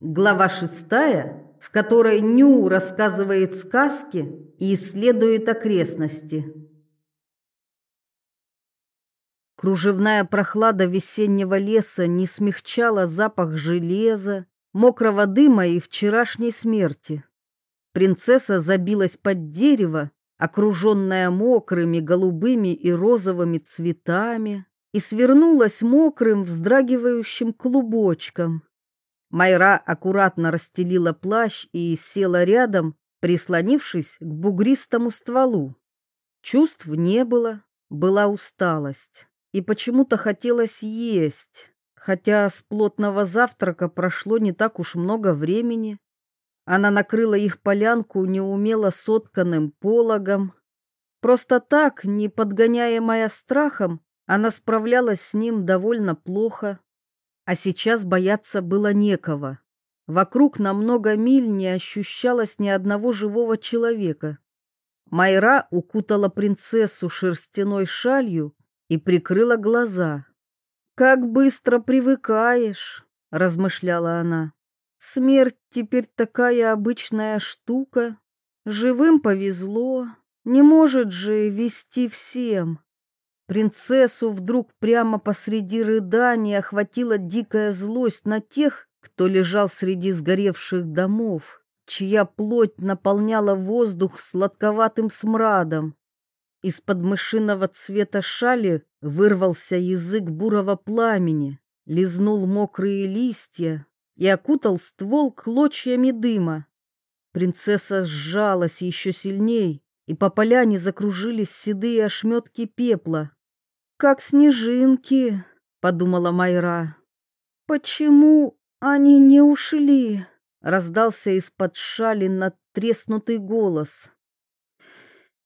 Глава шестая, в которой Ню рассказывает сказки и исследует окрестности. Кружевная прохлада весеннего леса не смягчала запах железа, мокрого дыма и вчерашней смерти. Принцесса забилась под дерево, окруженная мокрыми голубыми и розовыми цветами, и свернулась мокрым, вздрагивающим клубочком. Майра аккуратно расстелила плащ и села рядом, прислонившись к бугристому стволу. Чувств не было, была усталость, и почему-то хотелось есть, хотя с плотного завтрака прошло не так уж много времени. Она накрыла их полянку неумело сотканным пологом. Просто так, не подгоняемая страхом, она справлялась с ним довольно плохо. А сейчас бояться было некого. Вокруг на много миль не ощущалось ни одного живого человека. Майра укутала принцессу шерстяной шалью и прикрыла глаза. «Как быстро привыкаешь», — размышляла она. Смерть теперь такая обычная штука. Живым повезло, не может же вести всем. Принцессу вдруг прямо посреди рыдания охватила дикая злость на тех, кто лежал среди сгоревших домов, чья плоть наполняла воздух сладковатым смрадом. Из-под мышиного цвета шали вырвался язык бурого пламени, лизнул мокрые листья, и окутал ствол клочьями дыма. Принцесса сжалась еще сильней, и по поляне закружились седые ошметки пепла. «Как снежинки», — подумала Майра. «Почему они не ушли?» — раздался из-под шали надтреснутый голос.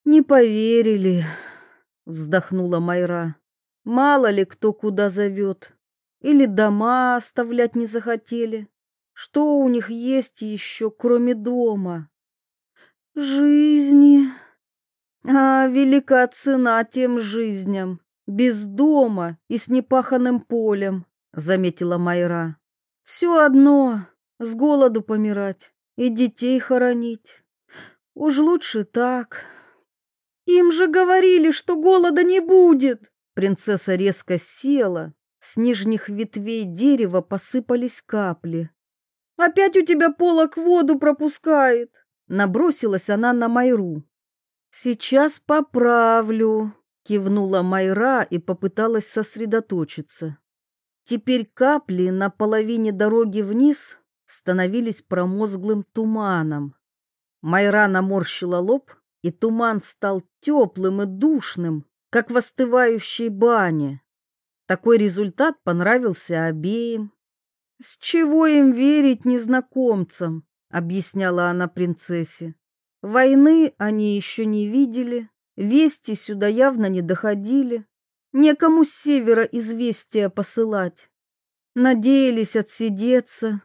«Не поверили», — вздохнула Майра. «Мало ли кто куда зовет. Или дома оставлять не захотели. Что у них есть еще, кроме дома? Жизни. А велика цена тем жизням, без дома и с непаханным полем, заметила Майра. Все одно, с голоду помирать и детей хоронить. Уж лучше так. Им же говорили, что голода не будет. Принцесса резко села, с нижних ветвей дерева посыпались капли. «Опять у тебя полок воду пропускает!» Набросилась она на Майру. «Сейчас поправлю», — кивнула Майра и попыталась сосредоточиться. Теперь капли на половине дороги вниз становились промозглым туманом. Майра наморщила лоб, и туман стал теплым и душным, как в остывающей бане. Такой результат понравился обеим. «С чего им верить незнакомцам?» — объясняла она принцессе. «Войны они еще не видели, вести сюда явно не доходили, некому с севера известия посылать. Надеялись отсидеться.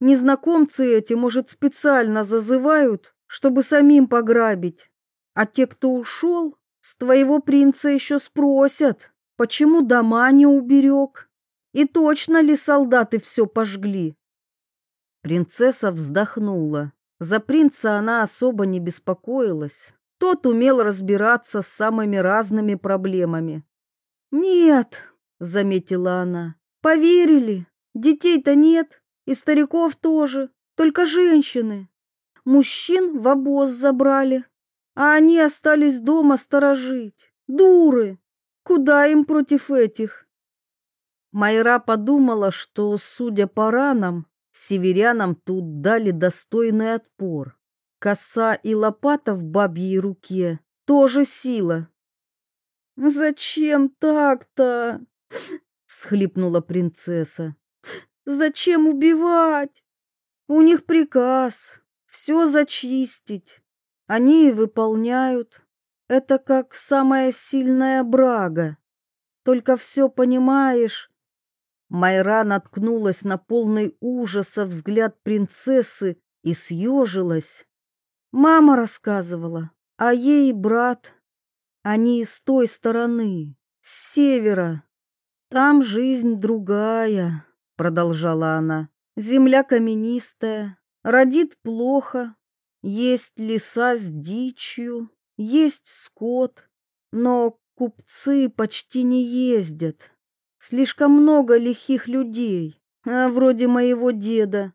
Незнакомцы эти, может, специально зазывают, чтобы самим пограбить. А те, кто ушел, с твоего принца еще спросят, Почему дома не уберег? И точно ли солдаты все пожгли? Принцесса вздохнула. За принца она особо не беспокоилась. Тот умел разбираться с самыми разными проблемами. «Нет», — заметила она, — «поверили. Детей-то нет, и стариков тоже, только женщины. Мужчин в обоз забрали, а они остались дома сторожить. Дуры!» Куда им против этих? Майра подумала, что, судя по ранам, северянам тут дали достойный отпор. Коса и лопата в бабьей руке тоже сила. «Зачем так-то?» — всхлипнула принцесса. «Зачем убивать? У них приказ все зачистить. Они и выполняют. Это как самая сильная брага. Только все понимаешь. Майра наткнулась на полный ужаса взгляд принцессы и съежилась. Мама рассказывала, а ей брат. Они с той стороны, с севера. Там жизнь другая, продолжала она. Земля каменистая, родит плохо, есть леса с дичью, есть скот, но купцы почти не ездят. Слишком много лихих людей, а вроде моего деда.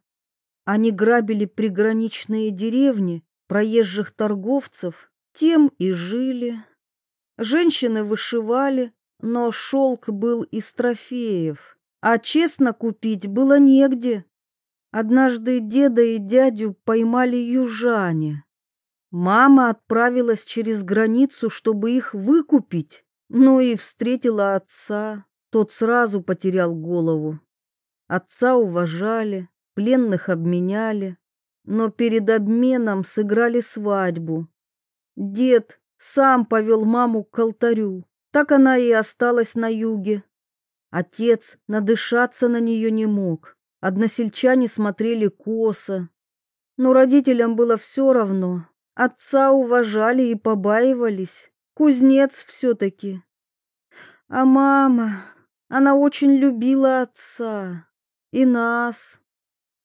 Они грабили приграничные деревни, проезжих торговцев, тем и жили. Женщины вышивали, но шелк был из трофеев, а честно купить было негде. Однажды деда и дядю поймали южане. Мама отправилась через границу, чтобы их выкупить, но и встретила отца. Тот сразу потерял голову. Отца уважали, пленных обменяли, но перед обменом сыграли свадьбу. Дед сам повел маму к алтарю, так она и осталась на юге. Отец надышаться на нее не мог, односельчане смотрели косо. Но родителям было все равно, отца уважали и побаивались, кузнец все-таки. А мама... Она очень любила отца и нас.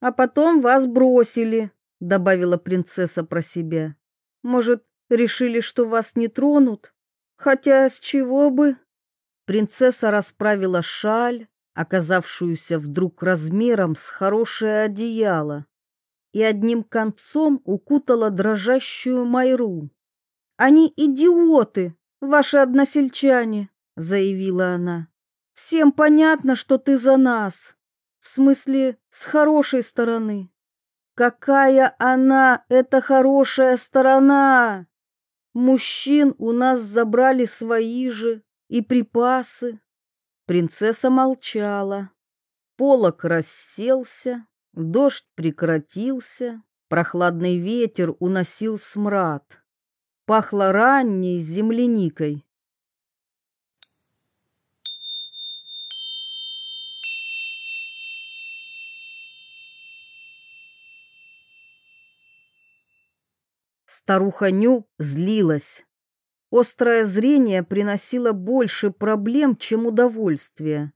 А потом вас бросили, добавила принцесса про себя. Может, решили, что вас не тронут? Хотя с чего бы? Принцесса расправила шаль, оказавшуюся вдруг размером с хорошее одеяло, и одним концом укутала дрожащую Майру. Они идиоты, ваши односельчане, заявила она. Всем понятно, что ты за нас. В смысле, с хорошей стороны. Какая она, эта хорошая сторона? Мужчин у нас забрали свои же и припасы. Принцесса молчала. Полок расселся, дождь прекратился, прохладный ветер уносил смрад. Пахло ранней земляникой. Старуха Ню злилась. Острое зрение приносило больше проблем, чем удовольствия.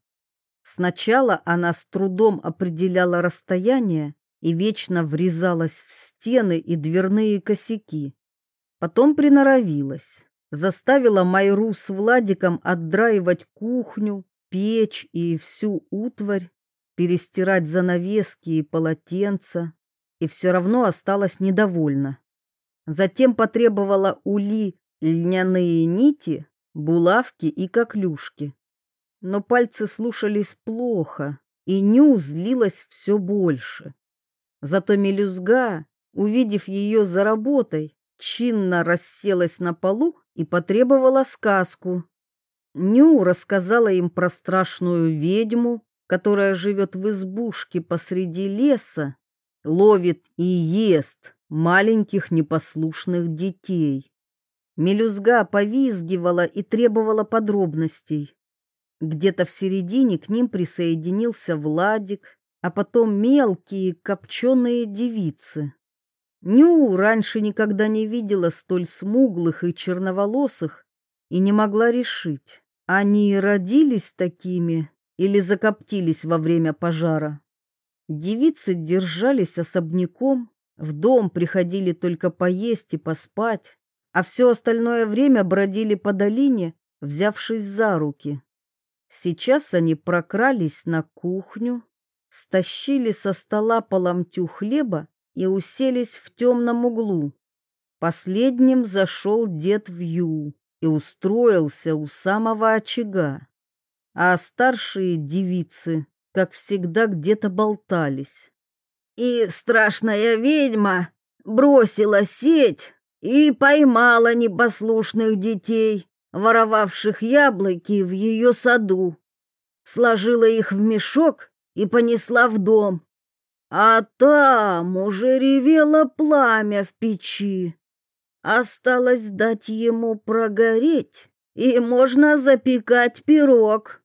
Сначала она с трудом определяла расстояние и вечно врезалась в стены и дверные косяки. Потом приноровилась, заставила Майру с Владиком отдраивать кухню, печь и всю утварь, перестирать занавески и полотенца, и все равно осталась недовольна. Затем потребовала ули льняные нити, булавки и коклюшки. Но пальцы слушались плохо, и Ню злилась все больше. Зато мелюзга, увидев ее за работой, чинно расселась на полу и потребовала сказку. Ню рассказала им про страшную ведьму, которая живет в избушке посреди леса, ловит и ест маленьких непослушных детей. Мелюзга повизгивала и требовала подробностей. Где-то в середине к ним присоединился Владик, а потом мелкие копченые девицы. Ню раньше никогда не видела столь смуглых и черноволосых и не могла решить, они родились такими или закоптились во время пожара. Девицы держались особняком, в дом приходили только поесть и поспать, а все остальное время бродили по долине, взявшись за руки. Сейчас они прокрались на кухню, стащили со стола по ломтю хлеба и уселись в темном углу. Последним зашел дед Вью и устроился у самого очага, а старшие девицы, как всегда, где-то болтались. И страшная ведьма бросила сеть и поймала непослушных детей, воровавших яблоки в ее саду. Сложила их в мешок и понесла в дом. А там уже ревело пламя в печи. Осталось дать ему прогореть, и можно запекать пирог.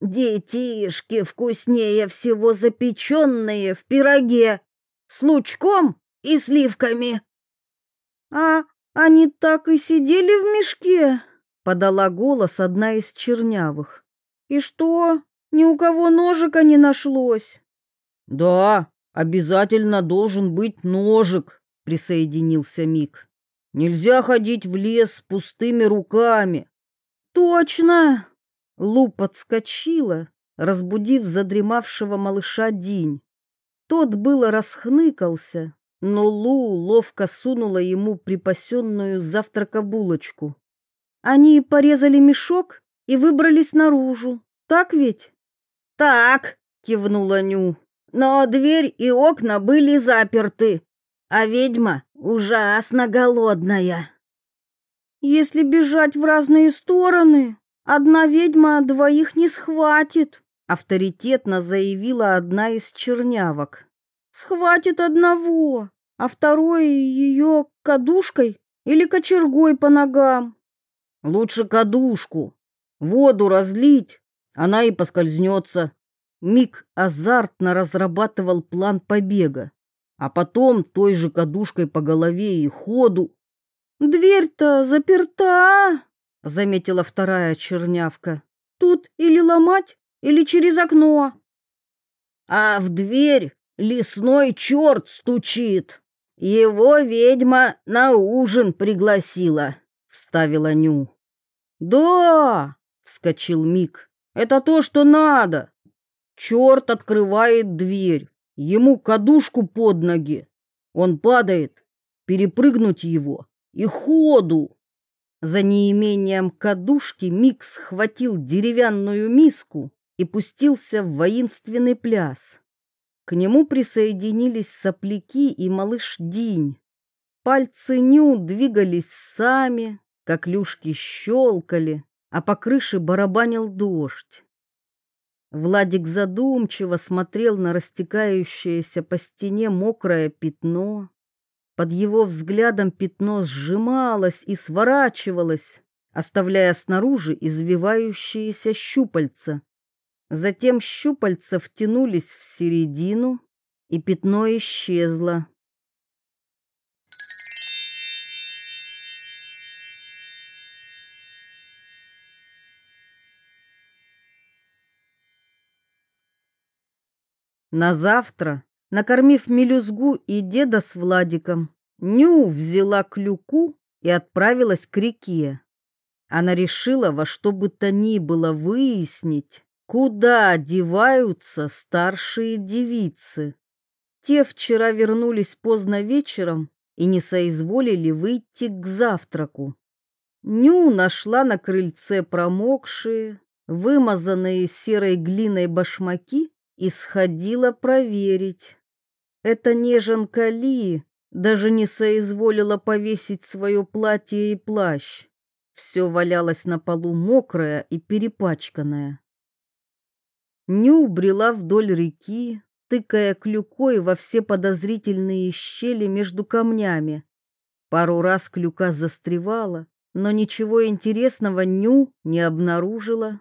Детишки вкуснее всего запеченные в пироге с лучком и сливками. А они так и сидели в мешке, подала голос одна из чернявых. И что? Ни у кого ножика не нашлось. Да, обязательно должен быть ножик, присоединился Мик. Нельзя ходить в лес с пустыми руками. Точно. Лу подскочила, разбудив задремавшего малыша Динь. Тот было расхныкался, но Лу ловко сунула ему припасенную завтрака булочку. Они порезали мешок и выбрались наружу. Так ведь? Так, кивнула Ню. Но дверь и окна были заперты, а ведьма ужасно голодная. Если бежать в разные стороны, одна ведьма двоих не схватит, авторитетно заявила одна из чернявок. Схватит одного, а второй ее кадушкой или кочергой по ногам. Лучше кадушку. Воду разлить, она и поскользнется. Мик азартно разрабатывал план побега, а потом той же кадушкой по голове и ходу. «Дверь-то заперта», — заметила вторая чернявка. «Тут или ломать, или через окно». «А в дверь лесной черт стучит. Его ведьма на ужин пригласила», — вставила Ню. «Да!» — вскочил Мик. «Это то, что надо!» Черт открывает дверь, ему кадушку под ноги. Он падает, перепрыгнуть его и ходу. За неимением кадушки Микс схватил деревянную миску и пустился в воинственный пляс. К нему присоединились сопляки и малыш Динь. Пальцы Ню двигались сами, как люшки щелкали, а по крыше барабанил дождь. Владик задумчиво смотрел на растекающееся по стене мокрое пятно. Под его взглядом пятно сжималось и сворачивалось, оставляя снаружи извивающиеся щупальца. Затем щупальца втянулись в середину, и пятно исчезло. На завтра, накормив мелюзгу и деда с Владиком, Ню взяла клюку и отправилась к реке. Она решила во что бы то ни было выяснить, куда деваются старшие девицы. Те вчера вернулись поздно вечером и не соизволили выйти к завтраку. Ню нашла на крыльце промокшие, вымазанные серой глиной башмаки и сходила проверить. Эта неженка Ли даже не соизволила повесить свое платье и плащ. Все валялось на полу мокрое и перепачканное. Ню брела вдоль реки, тыкая клюкой во все подозрительные щели между камнями. Пару раз клюка застревала, но ничего интересного Ню не обнаружила.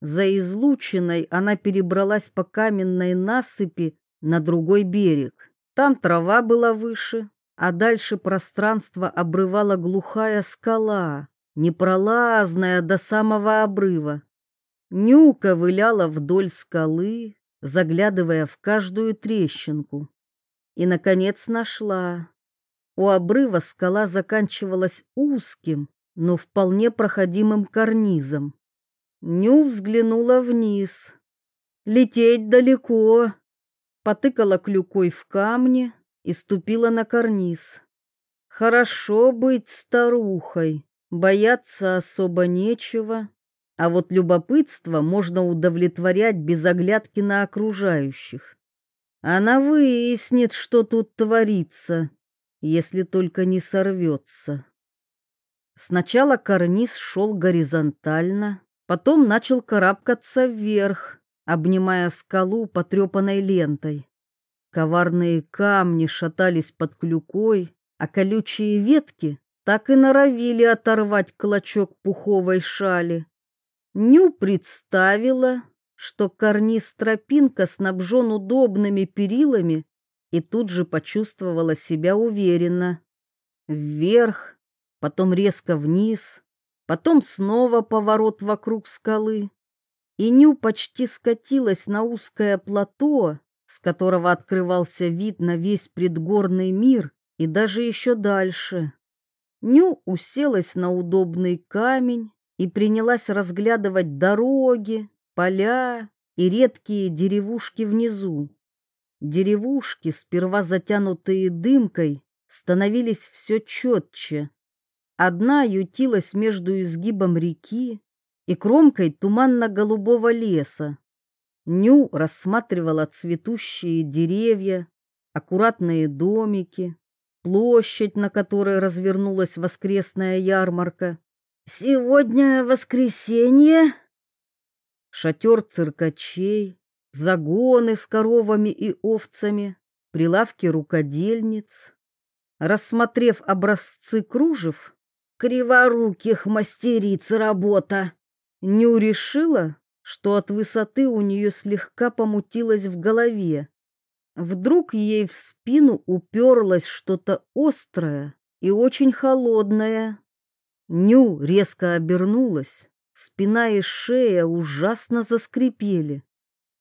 За излучиной она перебралась по каменной насыпи на другой берег. Там трава была выше, а дальше пространство обрывала глухая скала, непролазная до самого обрыва. Нюка выляла вдоль скалы, заглядывая в каждую трещинку. И, наконец, нашла. У обрыва скала заканчивалась узким, но вполне проходимым карнизом. Ню взглянула вниз. Лететь далеко. Потыкала клюкой в камни и ступила на карниз. Хорошо быть старухой, бояться особо нечего, а вот любопытство можно удовлетворять без оглядки на окружающих. Она выяснит, что тут творится, если только не сорвется. Сначала карниз шел горизонтально, Потом начал карабкаться вверх, обнимая скалу потрепанной лентой. Коварные камни шатались под клюкой, а колючие ветки так и норовили оторвать клочок пуховой шали. Ню представила, что карниз-тропинка снабжен удобными перилами, и тут же почувствовала себя уверенно. Вверх, потом резко вниз, Потом снова поворот вокруг скалы. И Ню почти скатилась на узкое плато, с которого открывался вид на весь предгорный мир и даже еще дальше. Ню уселась на удобный камень и принялась разглядывать дороги, поля и редкие деревушки внизу. Деревушки, сперва затянутые дымкой, становились все четче. Одна ютилась между изгибом реки и кромкой туманно-голубого леса. Ню рассматривала цветущие деревья, аккуратные домики, площадь, на которой развернулась воскресная ярмарка. «Сегодня воскресенье?» Шатер циркачей, загоны с коровами и овцами, прилавки рукодельниц. Рассмотрев образцы кружев, криворуких мастериц работа, Ню решила, что от высоты у нее слегка помутилось в голове. Вдруг ей в спину уперлось что-то острое и очень холодное. Ню резко обернулась, спина и шея ужасно заскрипели.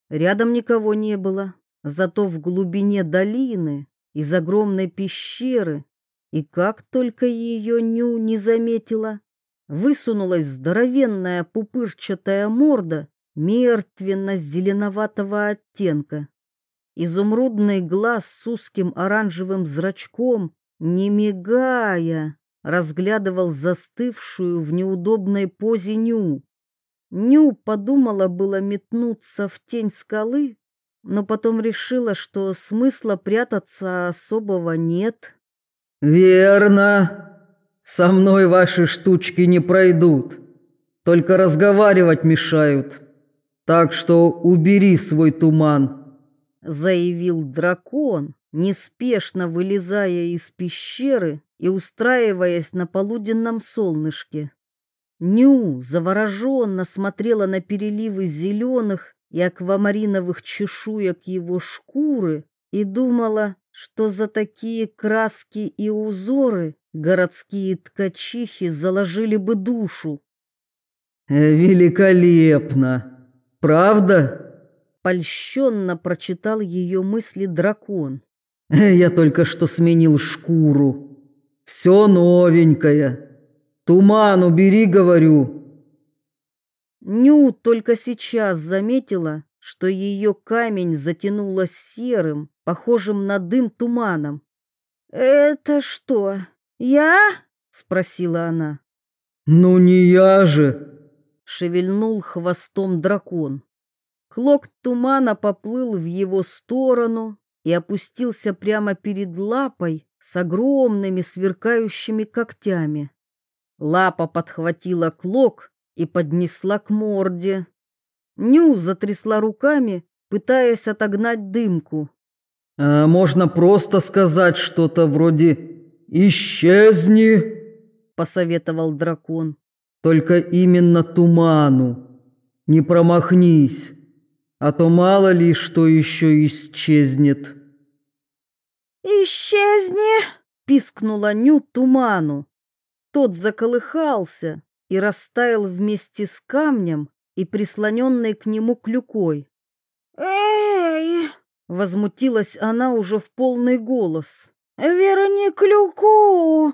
Рядом никого не было, зато в глубине долины, из огромной пещеры, и как только ее Ню не заметила, высунулась здоровенная пупырчатая морда мертвенно-зеленоватого оттенка. Изумрудный глаз с узким оранжевым зрачком, не мигая, разглядывал застывшую в неудобной позе Ню. Ню подумала было метнуться в тень скалы, но потом решила, что смысла прятаться особого нет. «Верно. Со мной ваши штучки не пройдут. Только разговаривать мешают. Так что убери свой туман» заявил дракон, неспешно вылезая из пещеры и устраиваясь на полуденном солнышке. Ню завороженно смотрела на переливы зеленых и аквамариновых чешуек его шкуры и думала, что за такие краски и узоры городские ткачихи заложили бы душу. «Великолепно! Правда?» Польщенно прочитал ее мысли дракон. «Э, «Я только что сменил шкуру. Все новенькое. Туман убери, говорю». Ню только сейчас заметила, что ее камень затянуло серым, похожим на дым туманом. «Это что, я?» — спросила она. «Ну не я же!» — шевельнул хвостом дракон. Клок тумана поплыл в его сторону и опустился прямо перед лапой с огромными сверкающими когтями. Лапа подхватила клок и поднесла к морде. Ню затрясла руками, пытаясь отогнать дымку. А можно просто сказать что-то вроде «Исчезни», — посоветовал дракон. «Только именно туману. Не промахнись» а то мало ли что еще исчезнет. «Исчезни!» — пискнула Ню туману. Тот заколыхался и растаял вместе с камнем и прислоненной к нему клюкой. «Эй!» — возмутилась она уже в полный голос. «Верни клюку!»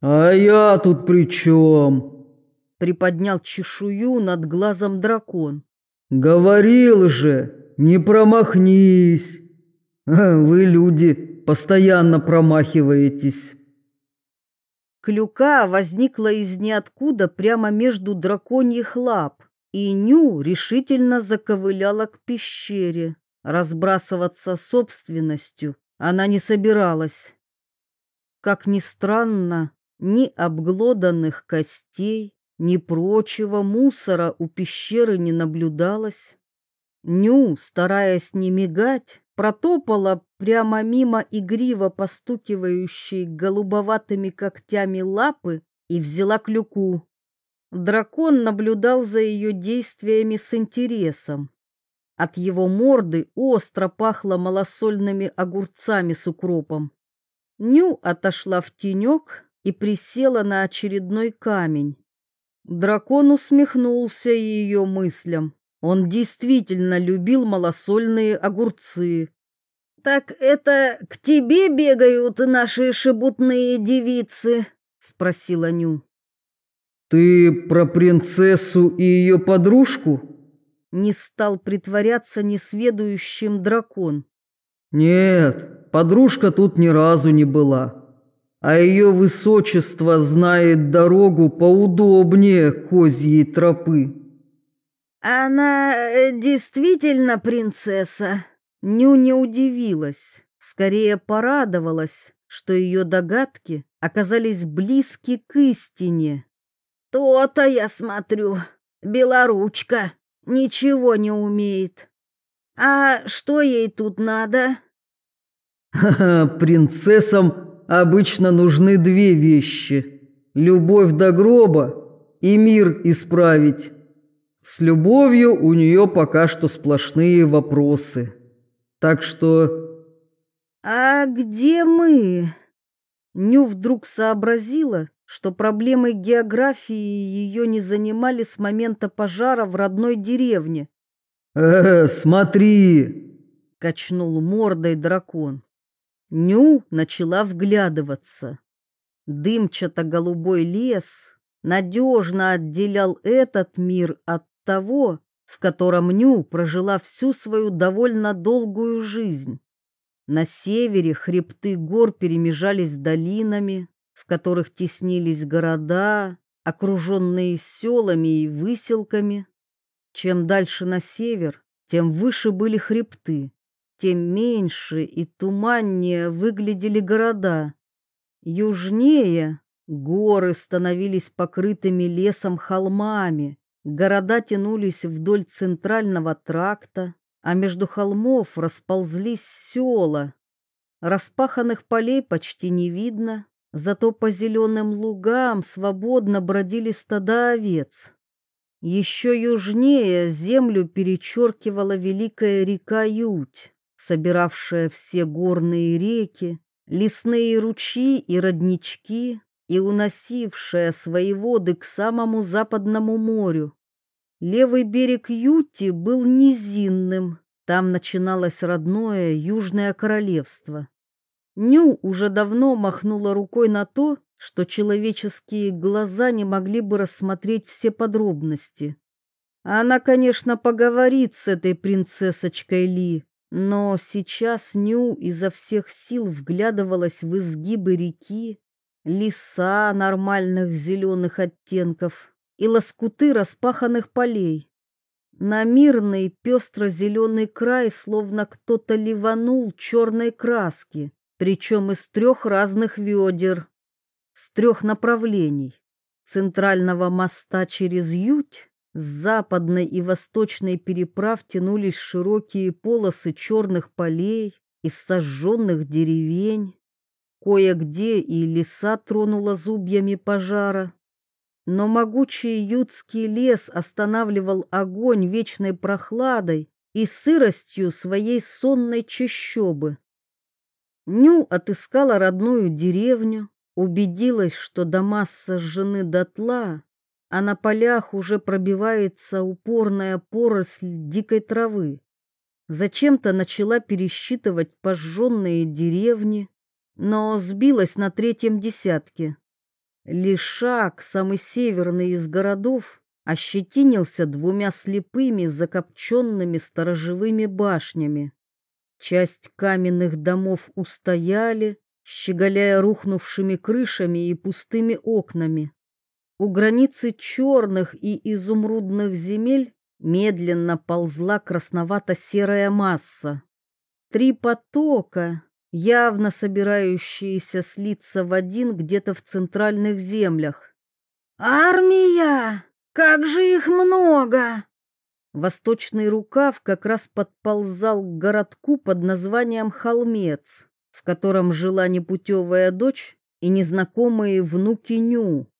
«А я тут при чем?» — приподнял чешую над глазом дракон. Говорил же, не промахнись. Вы, люди, постоянно промахиваетесь. Клюка возникла из ниоткуда прямо между драконьих лап, и Ню решительно заковыляла к пещере. Разбрасываться собственностью она не собиралась. Как ни странно, ни обглоданных костей, ни прочего мусора у пещеры не наблюдалось. Ню, стараясь не мигать, протопала прямо мимо игриво постукивающей голубоватыми когтями лапы и взяла клюку. Дракон наблюдал за ее действиями с интересом. От его морды остро пахло малосольными огурцами с укропом. Ню отошла в тенек и присела на очередной камень. Дракон усмехнулся ее мыслям Он действительно любил малосольные огурцы. «Так это к тебе бегают наши шебутные девицы?» — спросила Ню. «Ты про принцессу и ее подружку?» Не стал притворяться несведущим дракон. «Нет, подружка тут ни разу не была, а ее высочество знает дорогу поудобнее козьей тропы». «Она э, действительно принцесса?» Ню не удивилась, скорее порадовалась, что ее догадки оказались близки к истине. «То-то я смотрю, белоручка, ничего не умеет. А что ей тут надо?» «Ха-ха, принцессам обычно нужны две вещи. Любовь до гроба и мир исправить. С любовью у нее пока что сплошные вопросы». Так что... А где мы? Ню вдруг сообразила, что проблемы географии ее не занимали с момента пожара в родной деревне. «Э, смотри!» — качнул мордой дракон. Ню начала вглядываться. Дымчато-голубой лес надежно отделял этот мир от того, в котором Ню прожила всю свою довольно долгую жизнь. На севере хребты гор перемежались долинами, в которых теснились города, окруженные селами и выселками. Чем дальше на север, тем выше были хребты, тем меньше и туманнее выглядели города. Южнее горы становились покрытыми лесом холмами, Города тянулись вдоль центрального тракта, а между холмов расползлись села. Распаханных полей почти не видно, зато по зеленым лугам свободно бродили стада овец. Еще южнее землю перечеркивала великая река Ють, собиравшая все горные реки, лесные ручьи и роднички, и уносившая свои воды к самому западному морю. Левый берег Юти был низинным, там начиналось родное Южное Королевство. Ню уже давно махнула рукой на то, что человеческие глаза не могли бы рассмотреть все подробности. Она, конечно, поговорит с этой принцессочкой Ли, но сейчас Ню изо всех сил вглядывалась в изгибы реки, леса нормальных зеленых оттенков и лоскуты распаханных полей. На мирный пестро-зеленый край словно кто-то ливанул черной краски, причем из трех разных ведер, с трех направлений. Центрального моста через Ють с западной и восточной переправ тянулись широкие полосы черных полей из сожженных деревень. Кое-где и леса тронула зубьями пожара. Но могучий ютский лес останавливал огонь вечной прохладой и сыростью своей сонной чащобы. Ню отыскала родную деревню, убедилась, что дома сожжены дотла, а на полях уже пробивается упорная поросль дикой травы. Зачем-то начала пересчитывать пожженные деревни, но сбилась на третьем десятке. Лишак, самый северный из городов, ощетинился двумя слепыми закопченными сторожевыми башнями. Часть каменных домов устояли, щеголяя рухнувшими крышами и пустыми окнами. У границы черных и изумрудных земель медленно ползла красновато-серая масса. Три потока, явно собирающиеся слиться в один где-то в центральных землях. «Армия! Как же их много!» Восточный рукав как раз подползал к городку под названием Холмец, в котором жила непутевая дочь и незнакомые внуки Ню.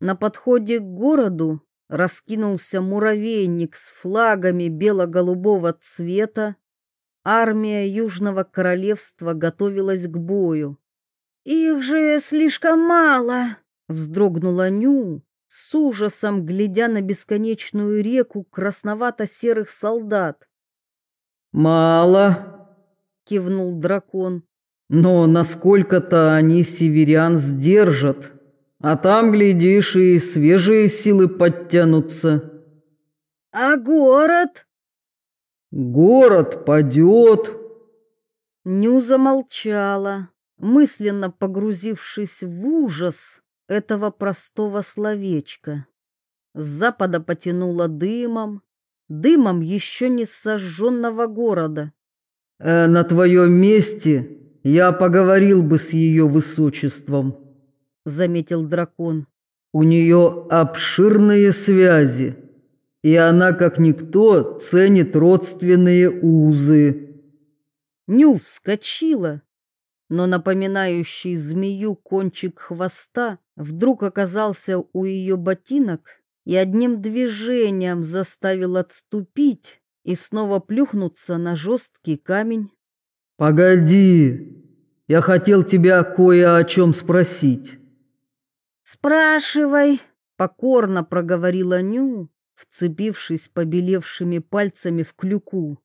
На подходе к городу раскинулся муравейник с флагами бело-голубого цвета, Армия Южного Королевства готовилась к бою. «Их же слишком мало!» — вздрогнула Ню, с ужасом глядя на бесконечную реку красновато-серых солдат. «Мало», — кивнул дракон. «Но насколько-то они северян сдержат, а там, глядишь, и свежие силы подтянутся». «А город?» «Город падет». Ню замолчала, мысленно погрузившись в ужас этого простого словечка. С запада потянуло дымом, дымом еще не сожженного города. Э, «На твоем месте я поговорил бы с ее высочеством», — заметил дракон. «У нее обширные связи, и она, как никто, ценит родственные узы». Ню вскочила, но напоминающий змею кончик хвоста вдруг оказался у ее ботинок и одним движением заставил отступить и снова плюхнуться на жесткий камень. «Погоди, я хотел тебя кое о чем спросить». «Спрашивай», — покорно проговорила Ню, вцепившись побелевшими пальцами в клюку.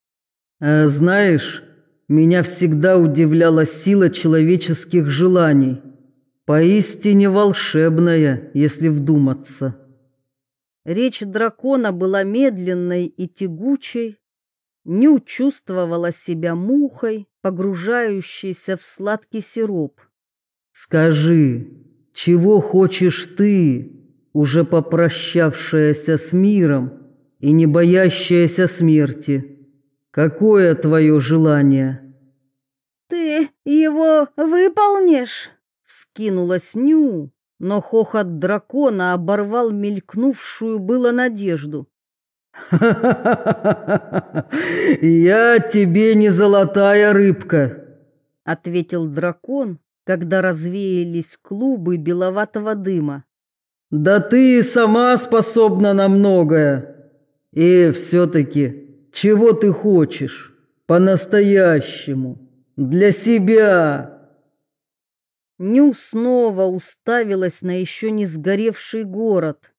«Э, «Знаешь, меня всегда удивляла сила человеческих желаний. Поистине волшебная, если вдуматься. Речь дракона была медленной и тягучей. Ню чувствовала себя мухой, погружающейся в сладкий сироп. «Скажи, чего хочешь ты, уже попрощавшаяся с миром и не боящаяся смерти?» Какое твое желание? Ты его выполнишь? Вскинулась Ню, но хохот дракона оборвал мелькнувшую было надежду. «Я тебе не золотая рыбка», — ответил дракон, когда развеялись клубы беловатого дыма. «Да ты сама способна на многое. И все-таки чего ты хочешь? По-настоящему. Для себя. Ню снова уставилась на еще не сгоревший город.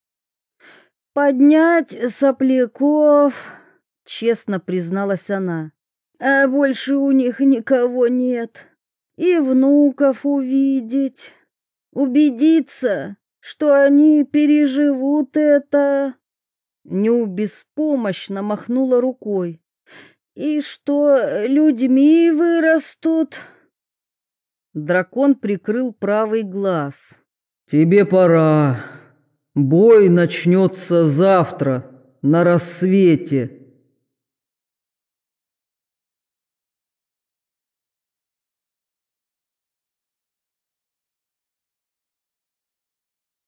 «Поднять сопляков», — честно призналась она. «А больше у них никого нет. И внуков увидеть. Убедиться, что они переживут это». Ню беспомощно махнула рукой. «И что, людьми вырастут?» Дракон прикрыл правый глаз. «Тебе пора. Бой начнется завтра, на рассвете.